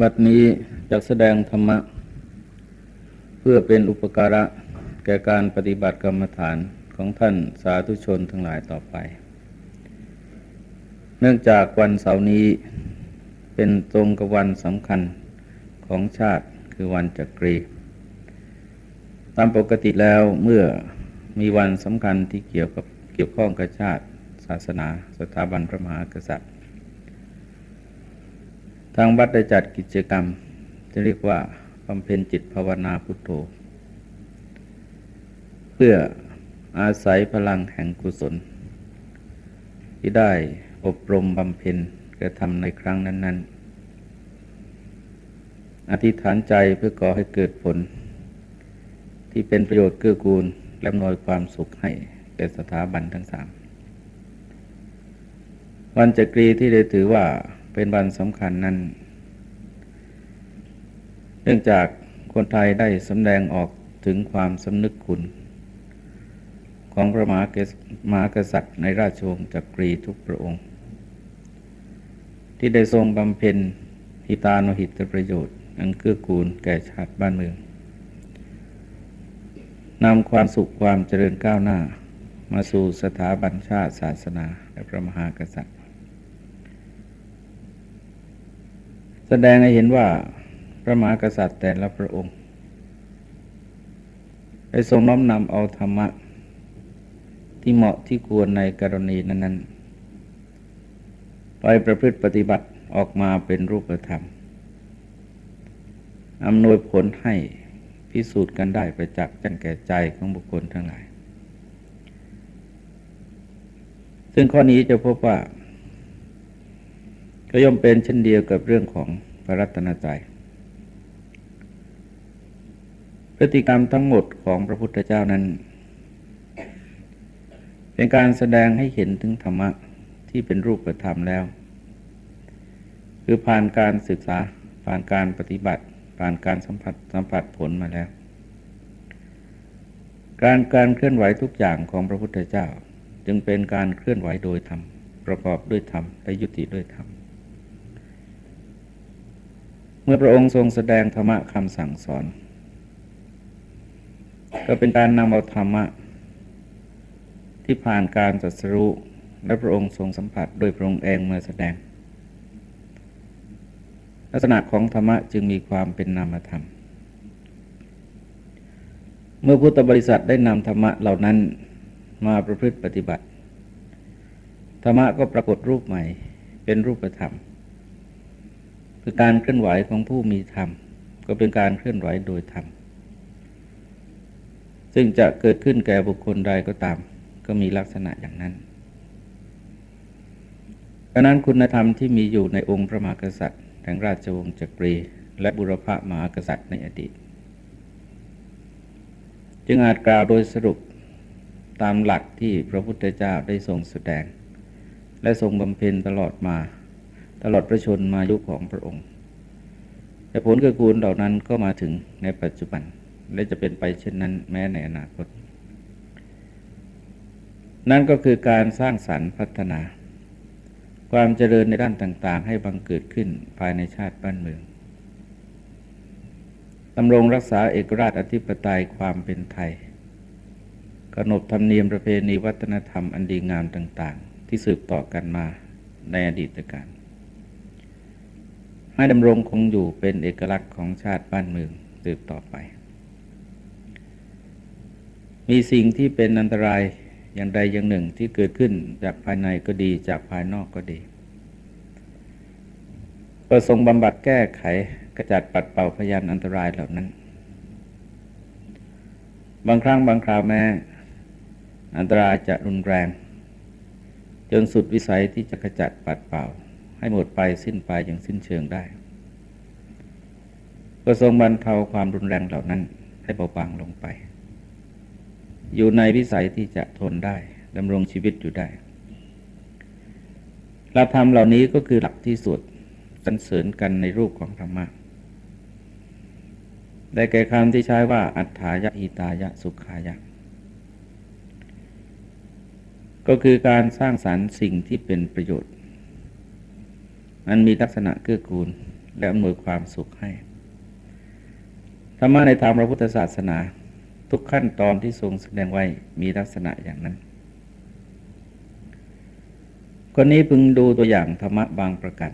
บัดนี้จะแสดงธรรมะ เพื่อเป็นอุปการะแก่การปฏิบัติกรรมฐานของท่านสาธุชนทั้งหลายต่อไป เนื่องจากวันเสาร์นี้เป็นตรงกับวันสำคัญของชาติคือวันจักรี ตามปกติแล้วเมื่อมีวันสำคัญที่เกี่ยวกับเกี่ยวข้องกับชาติ ศาสนา สถาบันพระมหากษัตริย์ ทางวัดได้จัดกิจกรรม จะเรียกว่าบำเพ็ญจิตภาวนาพุทโธ เพื่ออาศัยพลังแห่งกุศล ที่ได้อบรมบำเพ็ญกระทำในครั้งนั้น ๆ อธิษฐานใจเพื่อก่อให้เกิดผล ที่เป็นประโยชน์เกื้อกูล และนอยความสุขให้แก่สถาบันทั้งสามวันจักรีที่ได้ถือว่า เป็นวันสำคัญนั้น เนื่องจากคนไทยได้สำแดงออกถึงความสำนึกคุณ ของพระมหากษัตริย์ในราชวงศ์จักรีทุกพระองค์ ที่ได้ทรงบำเพ็ญหิตานหิตประโยชน์ อันเกื้อกูลแก่ชาติบ้านเมืองนำความสุขความเจริญก้าวหน้า มาสู่สถาบันชาติศาสนาและพระมหากษัตริย์ แสดงให้เห็นว่าพระมหากษัตริย์แต่ละพระองค์ได้ทรงน้อมนำเอาธรรมะ ที่เหมาะที่ควรในกรณีนั้นๆไปประพฤติปฏิบัติออกมาเป็นรูปธรรมอำนวยผลให้พิสูจน์กันได้ประจักษ์จังแก่ใจของบุคคลทั้งหลาย ซึ่งข้อนี้จะพบว่า ก็ย่อมเป็นเช่นเดียวกับเรื่องของพระรัตนตรัยพฤติกรรมทั้งหมดของพระพุทธเจ้านั้น เป็นการแสดงให้เห็นถึงธรรมะที่เป็นรูปธรรมแล้ว คือผ่านการศึกษาผ่านการปฏิบัติ ผ่านการสัมผัสสัมผัสผลมาแล้ว การการเคลื่อนไหวทุกอย่างของพระพุทธเจ้า จึงเป็นการเคลื่อนไหวโดยธรรมประกอบด้วยธรรมและยุติด้วยธรรม เมื่อพระองค์ทรงแสดงธรรมะคำสั่งสอน ก็เป็นการนำเอาธรรมะ ที่ผ่านการตรัสรู้และพระองค์ทรงสัมผัสโดยพระองค์เองมาแสดง ลักษณะของธรรมะจึงมีความเป็นนามธรรม เมื่อพุทธบริษัทได้นำธรรมะเหล่านั้นมาประพฤติปฏิบัติ ธรรมะก็ปรากฏรูปใหม่เป็นรูปธรรม คือการเคลื่อนไหวของผู้มีธรรม ก็เป็นการเคลื่อนไหวโดยธรรม ซึ่งจะเกิดขึ้นแก่บุคคลใดก็ตาม ก็มีลักษณะอย่างนั้นดังนั้นคุณธรรมที่มีอยู่ในองค์พระมหากษัตริย์แห่งราชวงศ์จักรี และบุรพมหากษัตริย์ในอดีต จึงอาจกล่าวโดยสรุปตามหลักที่พระพุทธเจ้าได้ทรงแสดง และทรงบำเพ็ญตลอดมา ตลอดพระชนมายุของพระองค์ แต่ผลเกิดกูลเหล่านั้นก็มาถึงในปัจจุบัน และจะเป็นไปเช่นนั้นแม้ในอนาคต นั่นก็คือการสร้างสรรค์พัฒนา ความเจริญในด้านต่าง ๆ ให้บังเกิดขึ้นภายในชาติบ้านเมืองดำรงรักษาเอกราชอธิปไตยความเป็นไทยกำหนดธรรมเนียมประเพณีวัฒนธรรมอันดีงามต่าง ๆ ที่สืบต่อกันมาในอดีตการ ให้ดำรงคงอยู่เป็นเอกลักษณ์ของชาติบ้านเมืองสืบต่อไป มีสิ่งที่เป็นอันตรายอย่างใดอย่างหนึ่งที่เกิดขึ้นจากภายในก็ดีจากภายนอกก็ดี ประสงค์บำบัดแก้ไขกระจัดปัดเป่าพยานอันตรายเหล่านั้น บางครั้งบางคราวแม้ อันตรายจะรุนแรง จนสุดวิสัยที่จะกระจัดปัดเป่า ให้หมดไปสิ้นไปอย่างสิ้นเชิงได้ประสงบรรเทาความรุนแรงเหล่านั้นให้เบาบางลงไป อยู่ในวิสัยที่จะทนได้ดำรงชีวิตอยู่ได้หลักธรรมเหล่านี้ก็คือหลักที่สุดสรรเสริญกันในรูปของธรรมะได้แก่คำที่ใช้ว่า อัฏฐายะอิตายะสุขายะ ก็คือการสร้างสารรค์สิ่งที่เป็นประโยชน์ มันมีลักษณะเกื้อกูล และอำนวยความสุขให้ ธรรมะในทางพระพุทธศาสนา ทุกขั้นตอนที่ทรงแสดงไว้มีลักษณะอย่างนั้นคนนี้พึงดูตัวอย่างธรรมะบางประการ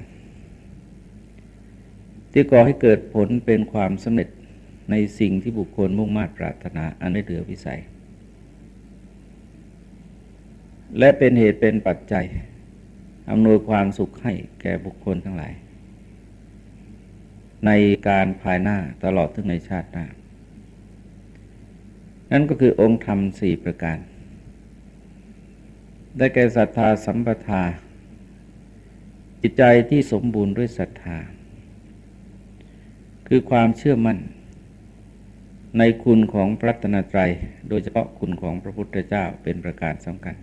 ที่ก่อให้เกิดผลเป็นความสำเร็จในสิ่งที่บุคคลมุ่งมา่ปรารถนาอันไม่เหลือวิสัย และเป็นเหตุเป็นปัจจัย อำนวยความสุขให้แก่บุคคลทั้งหลาย ในการภายหน้าตลอดถึงในชาติหน้า นั่นก็คือองค์ธรรมสี่ประการ ได้แก่ศรัทธาสัมปทา จิตใจที่สมบูรณ์ด้วยศรัทธา คือความเชื่อมั่น ในคุณของพระตนตรัย โดยเฉพาะคุณของพระพุทธเจ้าเป็นประการสำคัญ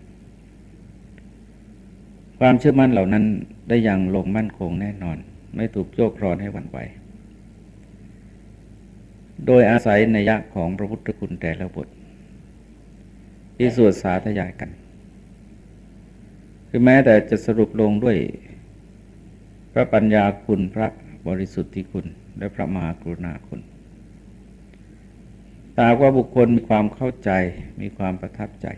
ความเชื่อมั่นเหล่านั้นได้อย่างลงมั่นคงแน่นอน ไม่ถูกโยกครอนให้หวั่นไหว โดยอาศัยนัยยะของพระพุทธคุณแต่ละบทที่สวดสาธยายกัน คือแม้แต่จะสรุปลงด้วย พระปัญญาคุณพระบริสุทธิคุณ และพระมหากรุณาคุณตาว่าบุคคลมีความเข้าใจมีความประทับใจ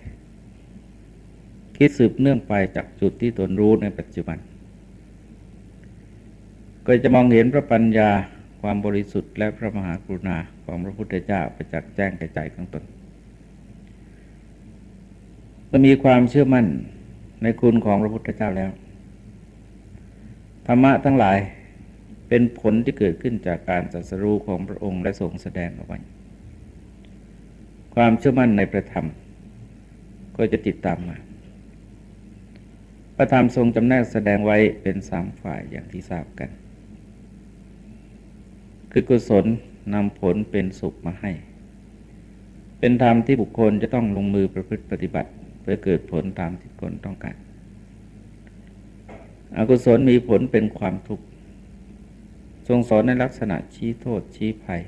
คิดสืบเนื่องไปจากจุดที่ตนรู้ในปัจจุบัน ก็จะมองเห็นพระปัญญาความบริสุทธิ์และพระมหากรุณาของพระพุทธเจ้าประจักษ์แจ้งกระจายของตนเมื่อมีความเชื่อมั่นในคุณของพระพุทธเจ้าแล้ว ธรรมะทั้งหลายเป็นผลที่เกิดขึ้นจากการสัสรู้ของพระองค์และทรงแสดงออกไปความเชื่อมั่นในพระธรรม ก็จะติดตามมา พระธรรมทรงจำแนกแสดงไว้เป็นสามฝ่ายอย่างที่ทราบกัน คือกุศลนำผลเป็นสุขมาให้ เป็นธรรมที่บุคคลจะต้องลงมือประพฤติปฏิบัติ เพื่อเกิดผลตามที่ตนต้องการ อกุศลมีผลเป็นความทุกข์ ทรงสอนในลักษณะชี้โทษชี้ภัย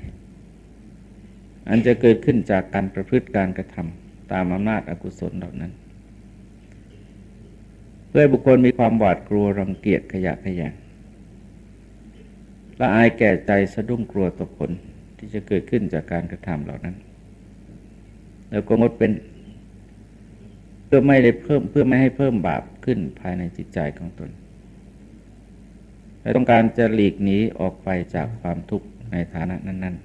อันจะเกิดขึ้นจากการประพฤติการกระทำตามอำนาจอกุศลเหล่านั้น เพื่อบุคคลมีความหวาดกลัวรังเกียจขยะขยงละอายแก่ใจสะดุ้งกลัวต่อผลที่จะเกิดขึ้นจากการกระทำเหล่านั้น แล้วก็งดเป็นเพื่อไม่ได้เพิ่มเพื่อไม่ให้เพิ่มบาปขึ้นภายในจิตใจของตนและต้องการจะหลีกหนีออกไปจากความทุกข์ในฐานะนั้น ๆ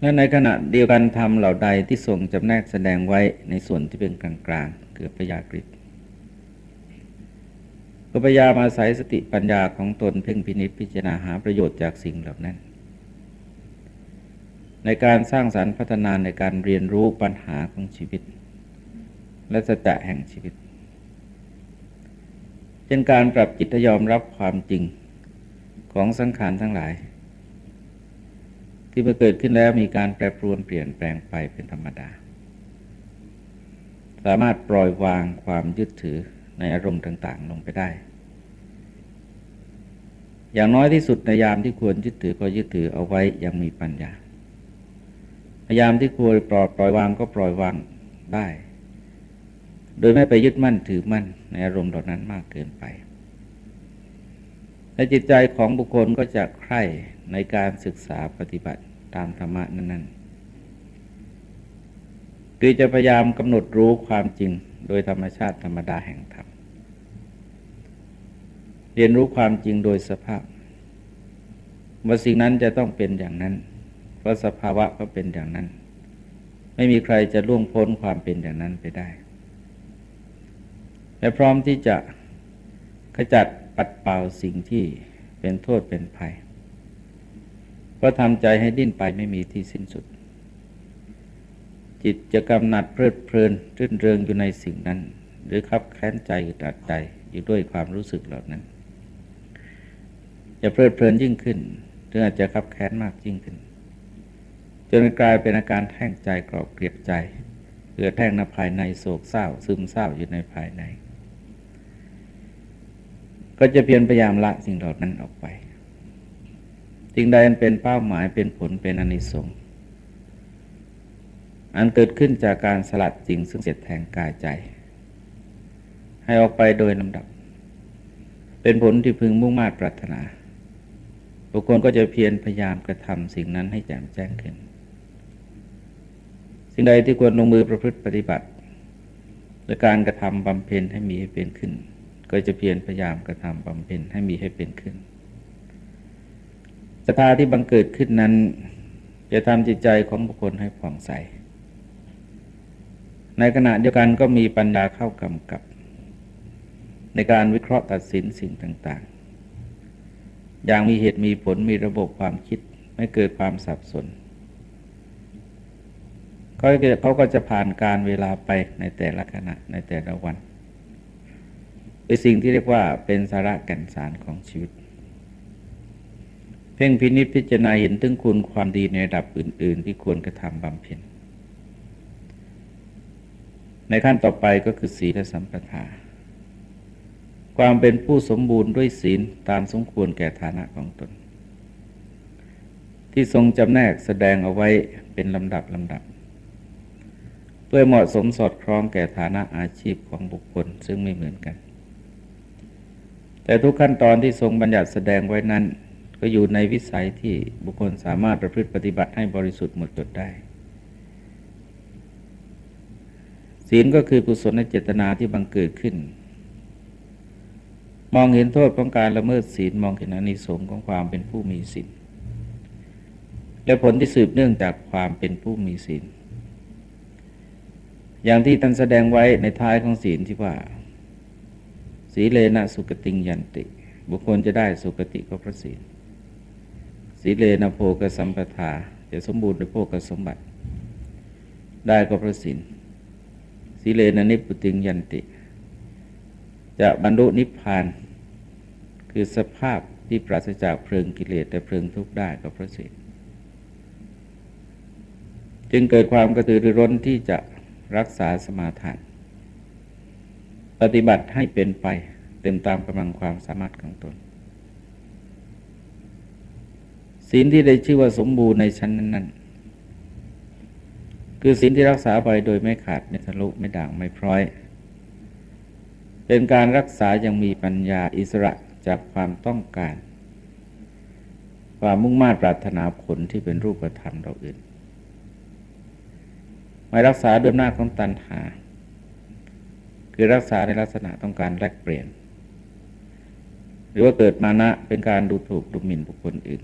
และในขณะเดียวกันทำเหล่าใดที่ทรงจำแนกแสดงไว้ในส่วนที่เป็นกลางๆ เกือพยากฤตก็พยายามอาศัยสติปัญญาของตนเพ่งพินิจพิจารณาหาประโยชน์จากสิ่งเหล่านั้น ในการสร้างสารรค์พัฒนาในการเรียนรู้ปัญหาของชีวิต และสจะแห่งชีวิตเช่นการปรับจิตยอมรับความจริงของสังขารทั้งหลาย ที่มื่อเกิดขึ้นแล้วมีการแปรปรวนเปลี่ยนแปลงไปเป็นธรรมดา สามารถปล่อยวางความยึดถือในอารมณ์ต่าง ๆ ลงไปได้ อย่างน้อยที่สุดในยามที่ควรยึดถือก็ยึดถือเอาไว้ยังมีปัญญาพยายามที่ควรปล่อยปล่อยวางก็ปล่อยวางได้ โดยไม่ไปยึดมั่นถือมั่นในอารมณ์เหล่านั้นมากเกินไปและจิตใจของบุคคลก็จะใคร่ในการศึกษาปฏิบัติตามธรรมะนั้นๆ คือจะพยายามกำหนดรู้ความจริงโดยธรรมชาติธรรมดาแห่งธรรม เรียนรู้ความจริงโดยสภาพ ว่าสิ่งนั้นจะต้องเป็นอย่างนั้น เพราะสภาวะก็เป็นอย่างนั้น ไม่มีใครจะล่วงพ้นความเป็นอย่างนั้นไปได้ และพร้อมที่จะขจัดปัดเป่าสิ่งที่เป็นโทษเป็นภัย ก็ทำใจให้ดิ้นไปไม่มีที่สิ้นสุด จิตจะกำหนัดเพลิดเพลินรื่นเริงอยู่ในสิ่งนั้น หรือขับแค้นใจตัดใจอยู่ด้วยความรู้สึกเหล่านั้น จะเพลิดเพลินยิ่งขึ้นหรืออาจจะขับแค้นมากยิ่งขึ้น จนกลายเป็นอาการแท่งใจกรอบเกลียดใจเหือแท่งในภายในโศกเศร้า ซึมเศร้าอยู่ในภายใน ก็จะเพียรพยายามละสิ่งเหล่านั้นออกไปสิ่งใดเป็นเป้าหมายเป็นผลเป็นอนิสงส์ อันเกิดขึ้นจากการสลัดสิ่งซึ่งเสียดแทงกายใจ ให้ออกไปโดยลำดับ เป็นผลที่พึงมุ่งมา่ปรารถนา บุคคลก็จะเพียรพยายามกระทำสิ่งนั้นให้แจ่มแจ้งขึ้น สิ่งใดที่ควรลงมือประพฤติปฏิบัติและการกระทำบำเพ็ญให้มีให้เป็นขึ้น ก็จะเพียรพยายามกระทำบำเพ็ญให้มีให้เป็นขึ้นสภาที่บังเกิดขึ้นนั้น จะทำจิตใจของบุคคลให้ผ่องใส ในขณะเดียวกันก็มีปัญญาเข้ากำกับ ในการวิเคราะห์ตัดสินสิ่งต่าง ๆ อย่างมีเหตุมีผลมีระบบความคิดไม่เกิดความสับสนเขาเขาก็จะผ่านการเวลาไปในแต่ละขณะในแต่ละวันเป็นสิ่งที่เรียกว่าเป็นสาระแก่นสารของชีวิต เพ่งพินิจพิจารณาเห็นถึงคุณความดีในระดับอื่น ๆ ที่ควรกระทำบำเพ็ญ ในขั้นต่อไปก็คือศีลสัมปทา ความเป็นผู้สมบูรณ์ด้วยศีลตามสมควรแก่ฐานะของตน ที่ทรงจำแนกแสดงเอาไว้เป็นลำดับลำดับ เพื่อเหมาะสมสอดคล้องแก่ฐานะอาชีพของบุคคลซึ่งไม่เหมือนกัน แต่ทุกขั้นตอนที่ทรงบัญญัติแสดงไว้นั้น ก็อยู่ในวิสัยที่บุคคลสามารถประพฤติปฏิบัติให้บริสุทธิ์หมดจดได้ ศีลก็คือกุศลในเจตนาที่บังเกิดขึ้น มองเห็นโทษของการละเมิดศีลมองเห็นอนิสงส์ของความเป็นผู้มีศีลและผลที่สืบเนื่องจากความเป็นผู้มีศีลอย่างที่ท่านแสดงไว้ในท้ายของศีลที่ว่า สีเลนะสุกติงยันติ บุคคลจะได้สุกติก็พระศีลสีเลนะโภกสัมปทาจะสมบูรณ์ด้วยโภกสมบัติ ได้ก็พระศีล สีเลนะนิพุติงยันติ จะบรรลุนิพพาน คือสภาพที่ปราศจากเพลิงกิเลสแต่เพลิงทุกข์ได้ก็เพราะศีลจึงเกิดความกระตือรือร้นที่จะรักษาสมาทาน ปฏิบัติให้เป็นไปเต็มตามกำลังความสามารถของตนศีลที่ได้ชื่อว่าสมบูรณ์ในชั้นนั้นๆ คือศีลที่รักษาไปโดยไม่ขาดไม่ทะลุไม่ด่างไม่พร้อย เป็นการรักษายังมีปัญญาอิสระจากความต้องการ ความมุ่งมา่ปรารถนาผลที่เป็นรูปธรรมเราอื่นไม่รักษาด้วยหน้าของตันหา คือรักษาในลักษณะต้องการแลกเปลี่ยน หรือว่าเกิดมานะเป็นการดูถูกดูหมิ่นบุคคลอื่น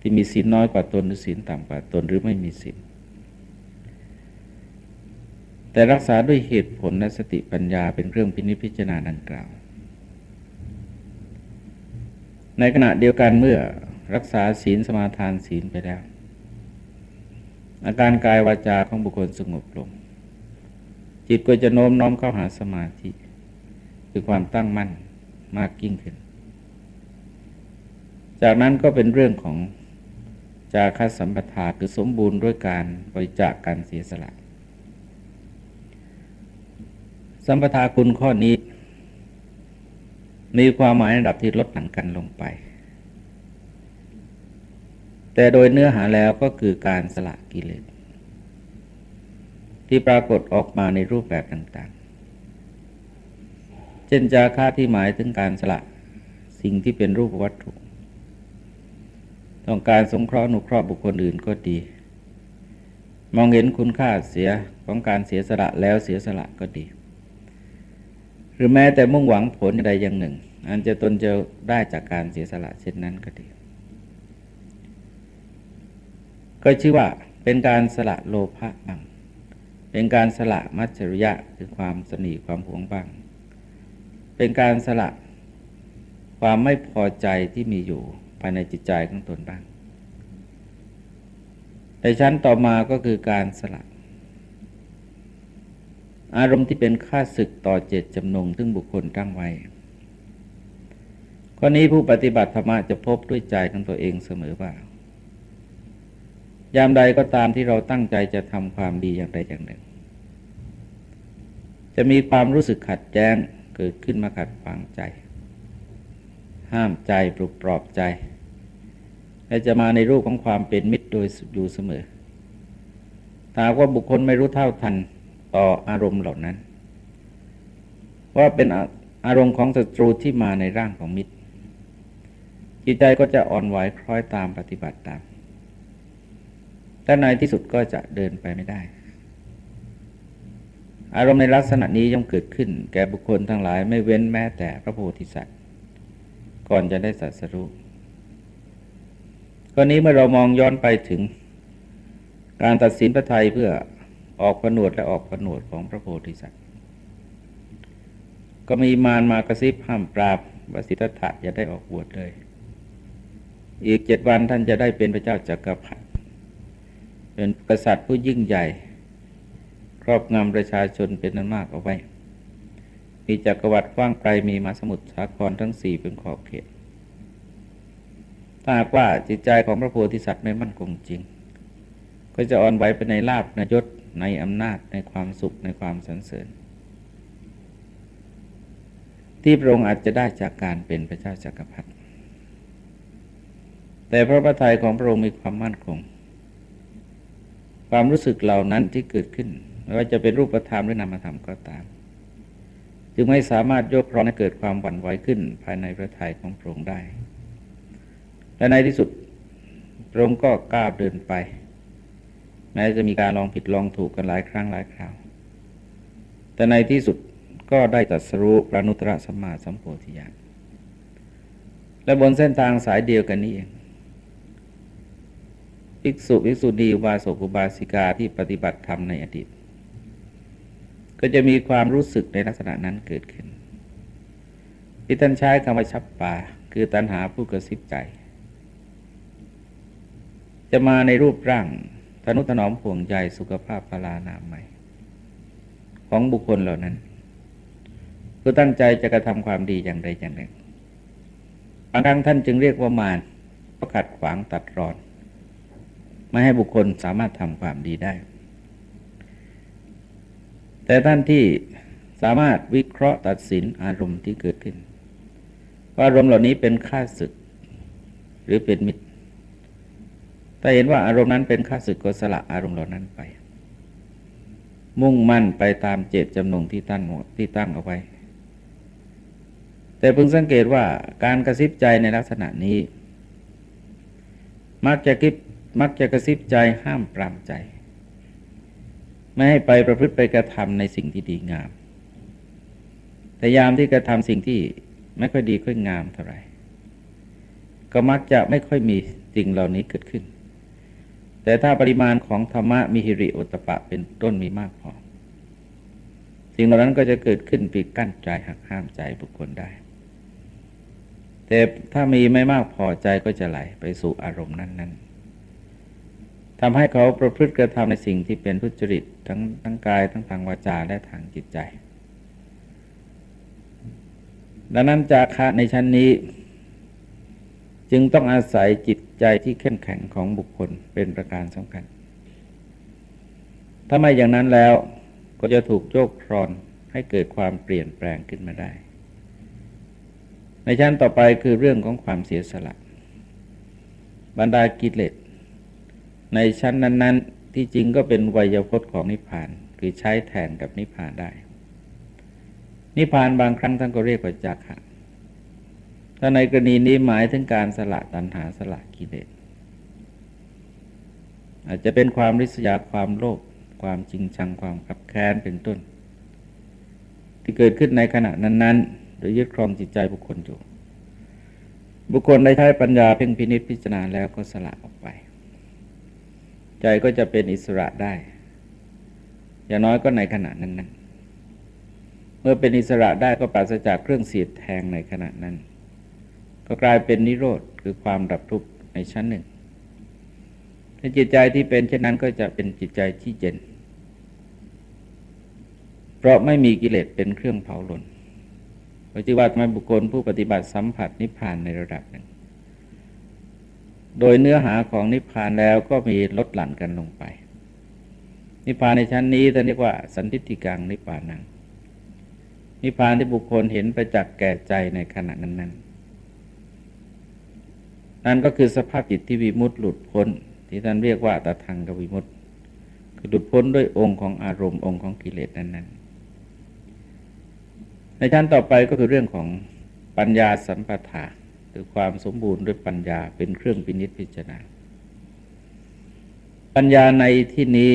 ที่มีศีลน้อยกว่าตนหรือศีลต่ำกว่าตนหรือไม่มีศีล แต่รักษาด้วยเหตุผลและสติปัญญาเป็นเครื่องพินิจพิจารณาดังกล่าว ในขณะเดียวกันเมื่อรักษาศีลสมาทานศีลไปแล้ว อาการกายวาจาของบุคคลสงบลง จิตก็จะโน้มน้อมเข้าหาสมาธิ คือความตั้งมั่นมากยิ่งขึ้น จากนั้นก็เป็นเรื่องของจาคสัมปทาคือสมบูรณ์ด้วยการบริจาคการเสียสละ สัมปทาคุณข้อนี้ มีความหมายระดับที่ลดหลั่งกันลงไป แต่โดยเนื้อหาแล้วก็คือการสละกิเลสที่ปรากฏออกมาในรูปแบบต่างๆ เช่นจาค่าที่หมายถึงการสละสิ่งที่เป็นรูปวัตถุ ต้องการสงเคราะห์นุเคราะห์บุคคลอื่นก็ดี มองเห็นคุณค่าเสียของการเสียสละแล้วเสียสละก็ดี รือแม้แต่มุ่งหวังผลใดอย่างหนึ่ง อันจะตนจะได้จากการเสียสละเช่นนั้นก็ดี ก็ชื่อว่าเป็นการสละโลภะบ้างเป็นการสละมัจฉริยะคือความสนีความหวงบ้าง เป็นการสละความไม่พอใจที่มีอยู่ภายในจิตใจของตนบ้างในชั้นต่อมาก็คือการสละ อารมณ์ที่เป็นค่าศึกต่อเจตจำนงซึ่งบุคคลตั้งไว้ข้อนี้ผู้ปฏิบัติธรรมจะพบด้วยใจของตัวเองเสมอว่า ยามใดก็ตามที่เราตั้งใจจะทำความดีอย่างใดอย่างหนึ่ง จะมีความรู้สึกขัดแย้งเกิดขึ้นมาขัดขวางใจ ห้ามใจปลุกปลอบใจ และจะมาในรูปของความเป็นมิตรโดยอยู่เสมอถ้าว่าบุคคลไม่รู้เท่าทัน ต่ออารมณ์เหล่านั้น ว่าเป็นอารมณ์ของศัตรูที่มาในร่างของมิตร จิตใจก็จะอ่อนไหวคล้อยตามปฏิบัติตามแต่ในที่สุดก็จะเดินไปไม่ได้ อารมณ์ในลักษณะนี้ย่อมเกิดขึ้น แก่บุคคลทั้งหลายไม่เว้นแม้แต่พระโพธิสัตว์ ก่อนจะได้สัสรู้กรณีเมื่อเรามองย้อนไปถึงการตัดสินพระไทยเพื่อ ออกผนวดและออกผนวดของพระโพธิสัตว์ ก็มีมารมากระซิบห้ามปราบวสิทธัตถะได้ออกบวชเลย อีกเจ็ดวันท่านจะได้เป็นพระเจ้าจากักรพรรดิเป็นกษัตริย์ผู้ยิ่งใหญ่ ครอบงำประชาชนเป็นนั้นมากเอาไว้ มีจักรวรรดิกว้างไกลมีมาสมุทรสาครทั้งสี่เป็นขอบเขตถ้าหากว่าจิตใจของพระโพธิสัตว์ไม่มั่นคงจริง ก็จะอ่อนไหวไปในลาบในยศ ในอำนาจในความสุขในความสรรเสริญ ที่พระองค์อาจจะได้จากการเป็นพระเจ้าจากักรพรรดิแต่พระประทัยของพระองค์มีความมั่นคง ความรู้สึกเหล่านั้นที่เกิดขึ้นไม่ว่าจะเป็นรูปธรรมหรือนามธรรมก็ตาม จึงไม่สามารถยกร้องให้เกิดความหวั่นไหวขึ้นภายในพระทัยของพระองค์ได้ และในที่สุดพระองค์ก็กล้าเดินไป แม้จะมีการลองผิดลองถูกกันหลายครั้งหลายคราว แต่ในที่สุดก็ได้ตัดสรุปพระนุตตรสัมมาสัมโพธิญาณและบนเส้นทางสายเดียวกันนี้เองภิกษุภิกษุณีอุบาสกอุบาสิกาที่ปฏิบัติธรรมในอดีต ก็จะมีความรู้สึกในลักษณะนั้นเกิดขึ้น ที่ท่านใช้คำว่าชับป่าคือตัณหาผู้กระซิบใจ จะมาในรูปร่าง ทนุถนอมห่วงใยสุขภาพพลานามัยของบุคคลเหล่านั้นเพื่อตั้งใจจะกระทำความดีอย่างใดอย่างหนึ่งบางครั้งท่านจึงเรียกว่ามารเพระขัดขวางตัดรอน ไม่ให้บุคคลสามารถทำความดีได้ แต่ท่านที่สามารถวิเคราะห์ตัดสินอารมณ์ที่เกิดขึ้น ว่าอารมณ์เหล่านี้เป็นค่าศึก หรือเป็นมิตร ถ้าเห็นว่าอารมณ์นั้นเป็นข้าศึกก็สละอารมณ์เหล่านั้นไป มุ่งมั่นไปตามเจตจำนงที่ตั้งที่ตั้งเอาไว้ แต่เพึงสังเกตว่าการกระซิบใจในลักษณะนี้ มักจะคิดมักจะกระซิบใจห้ามปรามใจ ไม่ให้ไปประพฤติไปกระทำในสิ่งที่ดีงามแต่ยามที่กระทำสิ่งที่ไม่ค่อยดีค่อยงามเท่าไหร่ก็มักจะไม่ค่อยมีสิ่งเหล่านี้เกิดขึ้น แต่ถ้าปริมาณของธรรมะมีหิริโอตปะเป็นต้นมีมากพอ สิ่งเหล่านั้นก็จะเกิดขึ้นปีกั้นใจหักห้ามใจบุคคลได้ แต่ถ้ามีไม่มากพอใจก็จะไหลไปสู่อารมณ์นั้น ๆทำให้เขาประพฤติกระทำในสิ่งที่เป็นทุจริตทั้งทั้งกายทั้งทางวาจาและทางจิตใจ ดังนั้นจาคะในชั้นนี้ จึงต้องอาศัยจิตใจที่เข้มแข็งของบุคคลเป็นประการสำคัญ ถ้าไม่อย่างนั้นแล้วก็จะถูกโยกครอนให้เกิดความเปลี่ยนแปลงขึ้นมาได้ ในชั้นต่อไปคือเรื่องของความเสียสละ บรรดากิเลสในชั้นนั้น ๆ ที่จริงก็เป็นไวยพจน์ของนิพพาน คือใช้แทนกับนิพพานได้ นิพพานบางครั้งท่านก็เรียกว่าจักขะ ถ้าในกรณีนี้หมายถึงการสละตัณหาสละกิเลสอาจจะเป็นความริษยาความโลภความจริงชังความขับแค้นเป็นต้น ที่เกิดขึ้นในขณะนั้น ๆ โดยยึดครองจิตใจบุคคลอยู่ บุคคลได้ใช้ปัญญาเพ่งพินิจพิจารณาแล้วก็สละออกไป ใจก็จะเป็นอิสระได้ อย่างน้อยก็ในขณะนั้น ๆ เมื่อเป็นอิสระได้ก็ปราศจากเครื่องเสียดแทงในขณะนั้น ก็กลายเป็นนิโรธคือความดับทุกข์ในชั้นหนึ่งถ้าจิตใจที่เป็นเช่นนั้นก็จะเป็นจิตใจที่เย็น เพราะไม่มีกิเลสเป็นเครื่องเผาหลนปฏิบัติมาบุคคลผู้ปฏิบัติสัมผัสนิพพานในระดับหนึ่ง โดยเนื้อหาของนิพพานแล้วก็มีลดหลั่นกันลงไป นิพพานในชั้นนี้ท่านเรียกว่าสันติติกังนิพพานังนิพพานที่บุคคลเห็นประจักษ์แก่ใจในขณะนั้น นั่นก็คือสภาพจิตที่วิมุตต์หลุดพ้น ที่ท่านเรียกว่าตาทังกวิมุตต์คือหลุดพ้นด้วยองค์ของอารมณ์องค์ของกิเลสนั้นๆในในชั้นต่อไปก็คือเรื่องของปัญญาสัมปทาคือความสมบูรณ์ด้วยปัญญาเป็นเครื่องพินิจพิจารณา ปัญญาในที่นี้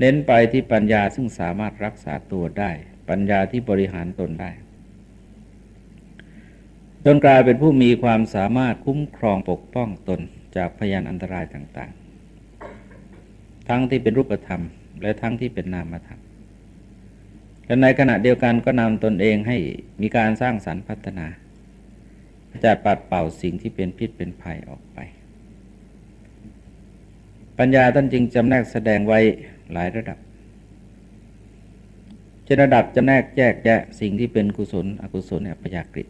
เน้นไปที่ปัญญาซึ่งสามารถรักษาตัวได้ ปัญญาที่บริหารตนได้ จนกลายเป็นผู้มีความสามารถคุ้มครองปกป้องตนจากพยานอันตรายต่างๆ ทั้งที่เป็นรูปธรรม และทั้งที่เป็นนามธรรม และในขณะเดียวกันก็นำตนเองให้มีการสร้างสรรค์พัฒนาจะปัดเป่าสิ่งที่เป็นพิษเป็นภัยออกไป ปัญญาท่านจึงจำแนกแสดงไว้หลายระดับจะระดับจำแนกแยกแยะสิ่งที่เป็นกุศล อกุศลอัปยากฤิ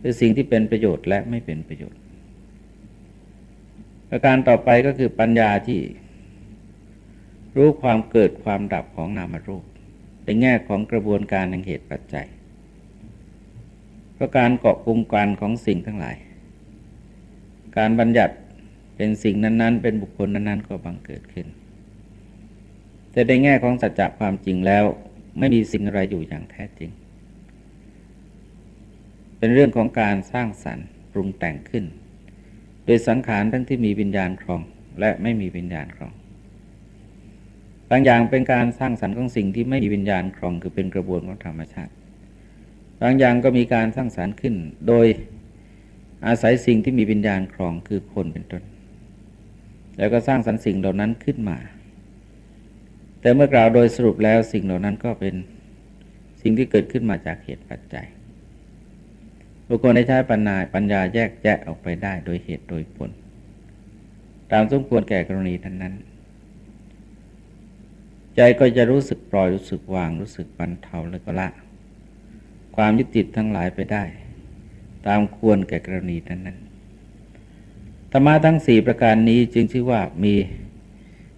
คือสิ่งที่เป็นประโยชน์และไม่เป็นประโยชน์ประการต่อไปก็คือปัญญาที่รู้ความเกิดความดับของนามรูปในแง่ของกระบวนการแห่งเหตุปัจจัยประการเกาะกลุ่มกันของสิ่งทั้งหลาย การบัญญัติเป็นสิ่งนั้น ๆ เป็นบุคคลนั้นๆ ก็บังเกิดขึ้น แต่ในแง่ของสัจจะความจริงแล้ว ไม่มีสิ่งอะไรอยู่อย่างแท้จริง เป็นเรื่องของการสร้างสรรค์ปรุงแต่งขึ้น โดยสังขารทั้งที่มีวิญญาณครองและไม่มีวิญญาณครอง บางอย่างเป็นการสร้างสรรค์ของสิ่งที่ไม่มีวิญญาณครองคือเป็นกระบวนของธรรมชาติ บางอย่างก็มีการสร้างสรรค์ขึ้น โดยอาศัยสิ่งที่มีวิญญาณครองคือคนเป็นต้น แล้วก็สร้างสรรค์สิ่งเหล่านั้นขึ้นมา แต่เมื่อกล่าวโดยสรุปแล้วสิ่งเหล่านั้นก็เป็นสิ่งที่เกิดขึ้นมาจากเหตุปัจจัย บุคคลได้ใช้ปัญญาปัญญาแยกแยะออกไปได้โดยเหตุโดยผล ตามสมควรแก่กรณีนั้นนั้น ใจก็จะรู้สึกปล่อยรู้สึกวางรู้สึกบรรเทาแล้วก็ละ ความยึดติดทั้งหลายไปได้ ตามควรแก่กรณีนั้นธรรมะทั้งสี่ประการนี้จึงชื่อว่ามี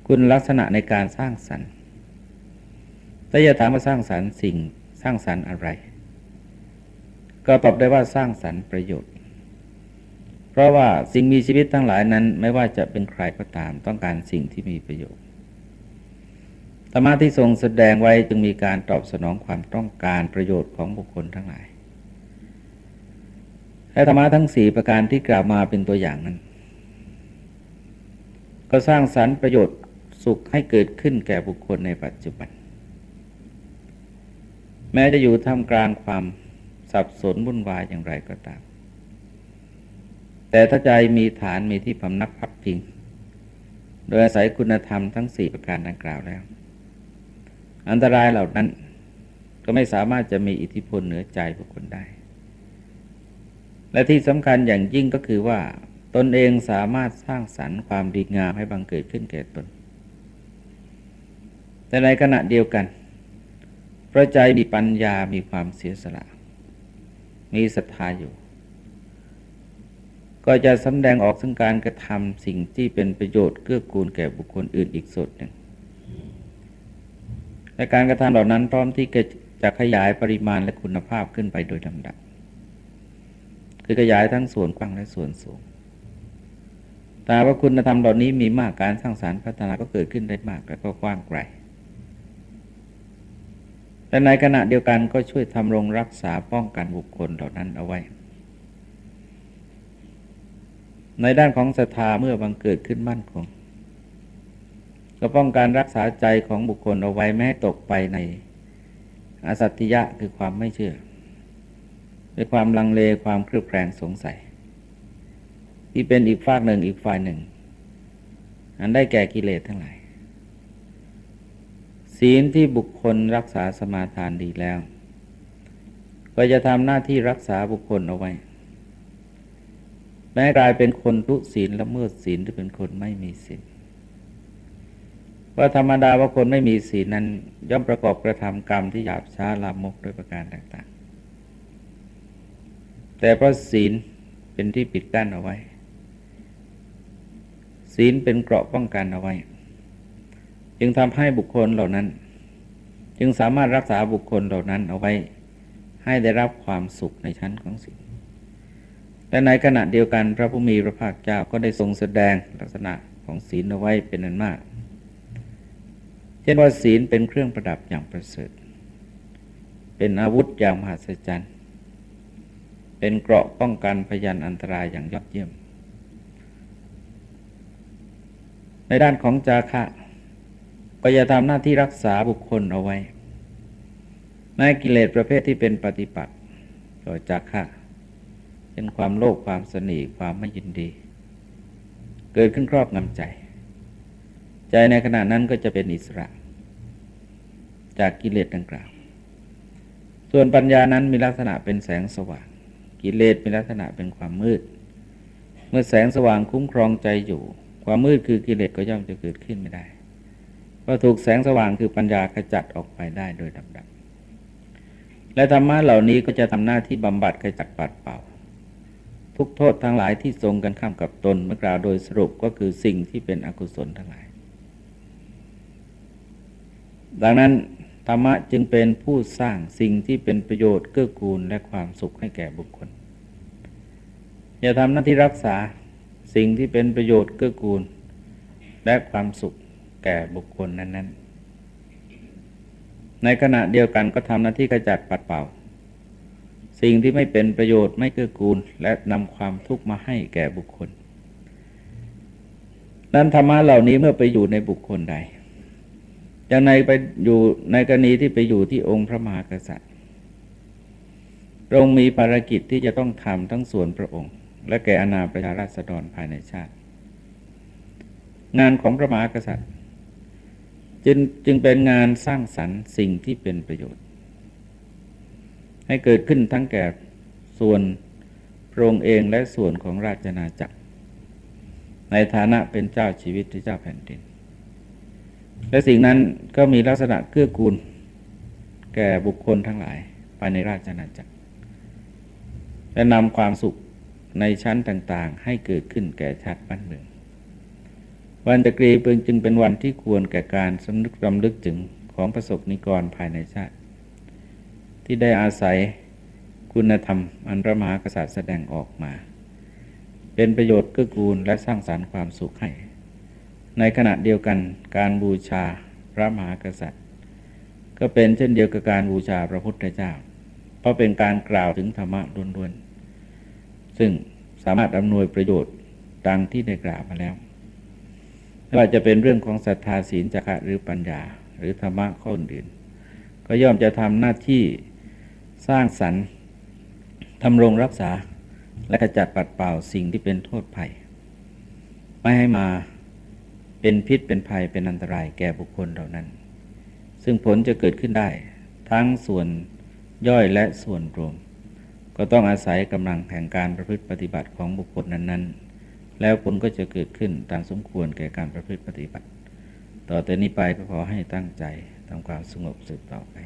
คุณลักษณะในการสร้างสรรค์ถ้าจะถามว่าสร้างสรรค์สิ่งสร้างสรรค์อะไร ก็ตอบได้ว่าสร้างสรรค์ประโยชน์ เพราะว่าสิ่งมีชีวิตทั้งหลายนั้น ไม่ว่าจะเป็นใครก็ตามต้องการสิ่งที่มีประโยชน์ธรรมะที่ทรงแสดงไว้จึงมีการตอบสนองความต้องการประโยชน์ของบุคคลทั้งหลายและธรรมะทั้งสี่ประการที่กล่าวมาเป็นตัวอย่างนั้น ก็สร้างสรรค์ประโยชน์สุขให้เกิดขึ้นแก่บุคคลในปัจจุบัน แม้จะอยู่ท่ามกลางความ สับสนวุ่นวายอย่างไรก็ตาม แต่ถ้าใจมีฐานมีที่พำนักพักพิง โดยอาศัยคุณธรรมทั้งสี่ประการดังกล่าวแล้ว อันตรายเหล่านั้นก็ไม่สามารถจะมีอิทธิพลเหนือใจบุคคลได้ และที่สำคัญอย่างยิ่งก็คือว่า ตนเองสามารถสร้างสรรค์ความดีงามให้บังเกิดขึ้นแก่ตน แต่ในขณะเดียวกันพระใจมีปัญญามีความเสียสละ มีศรัทธาอยู่ ก็จะสำแดงออกซึ่งการกระทำสิ่งที่เป็นประโยชน์เกื้อกูลแก่บุคคลอื่นอีกสุดหนึ่งและการกระทำเหล่านั้นพร้อมที่จะขยายปริมาณและคุณภาพขึ้นไปโดยลำดับ คือขยายทั้งส่วนกว้างและส่วนสูงแต่ว่าคุณธรรมเหล่านี้มีมากการสร้างสารรค์พัฒนาก็เกิดขึ้นได้มากและก็กว้างไกล แต่ในขณะเดียวกันก็ช่วยทำรงรักษาป้องกันบุคคลเหล่านั้นเอาไว้ ในด้านของศรัทธาเมื่อบังเกิดขึ้นมั่นคงก็ป้องกันรักษาใจของบุคคลเอาไว้ไม่ให้ตกไปในอสัตยะคือความไม่เชื่อด้วยความลังเลความเครือบแคลงสงสัย ที่เป็นอีกฝากหนึ่งอีกฝ่ายหนึ่ง อันได้แก่กิเลสทั้งหลาย ศีลที่บุคคลรักษาสมาทานดีแล้ว ก็จะทำหน้าที่รักษาบุคคลเอาไว้ แม้กลายเป็นคนทุศีลละเมิดศีลหรือเป็นคนไม่มีศีลว่าธรรมดาว่าคนไม่มีศีลนั้น ย่อมประกอบกระทำกรรมที่หยาบช้าลามกโดยประการต่าง ๆ แต่เพราะศีลเป็นที่ปิดกั้นเอาไว้ ศีลเป็นเกราะป้องกันเอาไว้ จึงทำให้บุคคลเหล่านั้น จึงสามารถรักษาบุคคลเหล่านั้นเอาไว้ให้ได้รับความสุขในชั้นของศีลและในขณะเดียวกันพระผู้มีพระภาคเจ้าก็ได้ทรงแสดงลักษณะของศีลเอาไว้เป็นอันมาก เช่นว่าศีลเป็นเครื่องประดับอย่างประเสริฐ เป็นอาวุธอย่างมหัศจรรย์ เป็นเกราะป้องกันพยันอันตรายอย่างยอดเยี่ยม ในด้านของจาคะ ก็จะทำหน้าที่รักษาบุคคลเอาไว้ในกิเลสประเภทที่เป็นปฏิปักษ์ต่อจาคะเป็นความโลภความสนีความไม่ยินดี เกิดขึ้นครอบงำใจ ใจในขณะนั้นก็จะเป็นอิสระ จากกิเลสดังกล่าว ส่วนปัญญานั้นมีลักษณะเป็นแสงสว่าง กิเลสมีลักษณะเป็นความมืด เมื่อแสงสว่างคุ้มครองใจอยู่ ความมืดคือกิเลสก็ย่อมจะเกิดขึ้นไม่ได้ พอถูกแสงสว่างคือปัญญาขจัดออกไปได้โดยลำดับ และธรรมะเหล่านี้ก็จะทำหน้าที่บำบัดขจัดปัดเป่า ทุกโทษทั้งหลายที่ทรงกันข้ามกับตนเมื่อกล่าวโดยสรุปก็คือสิ่งที่เป็นอกุศลทั้งหลาย ดังนั้นธรรมะจึงเป็นผู้สร้างสิ่งที่เป็นประโยชน์เกื้อกูลและความสุขให้แก่บุคคล อย่าทำหน้าที่รักษาสิ่งที่เป็นประโยชน์เกื้อกูล และความสุข แก่บุคคลนั้น ๆ ในขณะเดียวกันก็ทำหน้าที่กระจัดปัดเป่า สิ่งที่ไม่เป็นประโยชน์ไม่เกื้อกูล และนำความทุกข์มาให้แก่บุคคล นั้นธรรมะเหล่านี้เมื่อไปอยู่ในบุคคลใดอย่างในไปอยู่ในกรณีที่ไปอยู่ที่องค์พระมหากษัตริย์พระองค์มีภารกิจที่จะต้องทำทั้งส่วนพระองค์ และแก่อนาประชาราษฎรภายในชาติ งานของพระมหากษัตริย์ จึงจึงเป็นงานสร้างสรรค์สิ่งที่เป็นประโยชน์ ให้เกิดขึ้นทั้งแก่ส่วนพระองค์เองและส่วนของราชนาจักร ในฐานะเป็นเจ้าชีวิตที่เจ้าแผ่นดิน และสิ่งนั้นก็มีลักษณะเกื้อกูล แก่บุคคลทั้งหลายภายในราชอาณาจักร และนำความสุขในชั้นต่างๆ ให้เกิดขึ้นแก่ชาติบ้านเมือง วันตะกรีเปิงจึงเป็นวันที่ควรแก่การสำนึกรำลึกถึงของประสบนิกรภายในชาติ ที่ได้อาศัยคุณธรรมอันพระมหากษัตริย์แสดงออกมา เป็นประโยชน์เกื้อกูลและสร้างสารรค์ความสุขให้ ในขณะเดียวกันการบูชาพระมหากษัตริย์ ก็เป็นเช่นเดียวกับการบูชาพระพุทธเจ้า เพราะเป็นการกล่าวถึงธรรมะล้วนๆซึ่งสามารถอำนวยประโยชน์ดังที่ได้กล่าวมาแล้ว ว่าจะเป็นเรื่องของศรัทธาศีลจักะหรือปัญญา หรือธรรมะข้ออื่น ก็ย่อมจะทำหน้าที่สร้างสรรค์ทำรงรักษาและกจัดปัดเป่าสิ่งที่เป็นโทษภัย ไม่ให้มาเป็นพิษเป็นภัยเป็นอันตรายแก่บุคคลเหล่านั้น ซึ่งผลจะเกิดขึ้นได้ ทั้งส่วนย่อยและส่วนรวม ก็ต้องอาศัยกำลังแห่งการประพฤติปฏิบัติของบุคคลนั้น ๆ แล้วผลก็จะเกิดขึ้นตามสมควรแก่การประพฤติปฏิบัติ ต่อแต่นี้ไปก็ขอให้ตั้งใจทำความสงบสืบต่อไป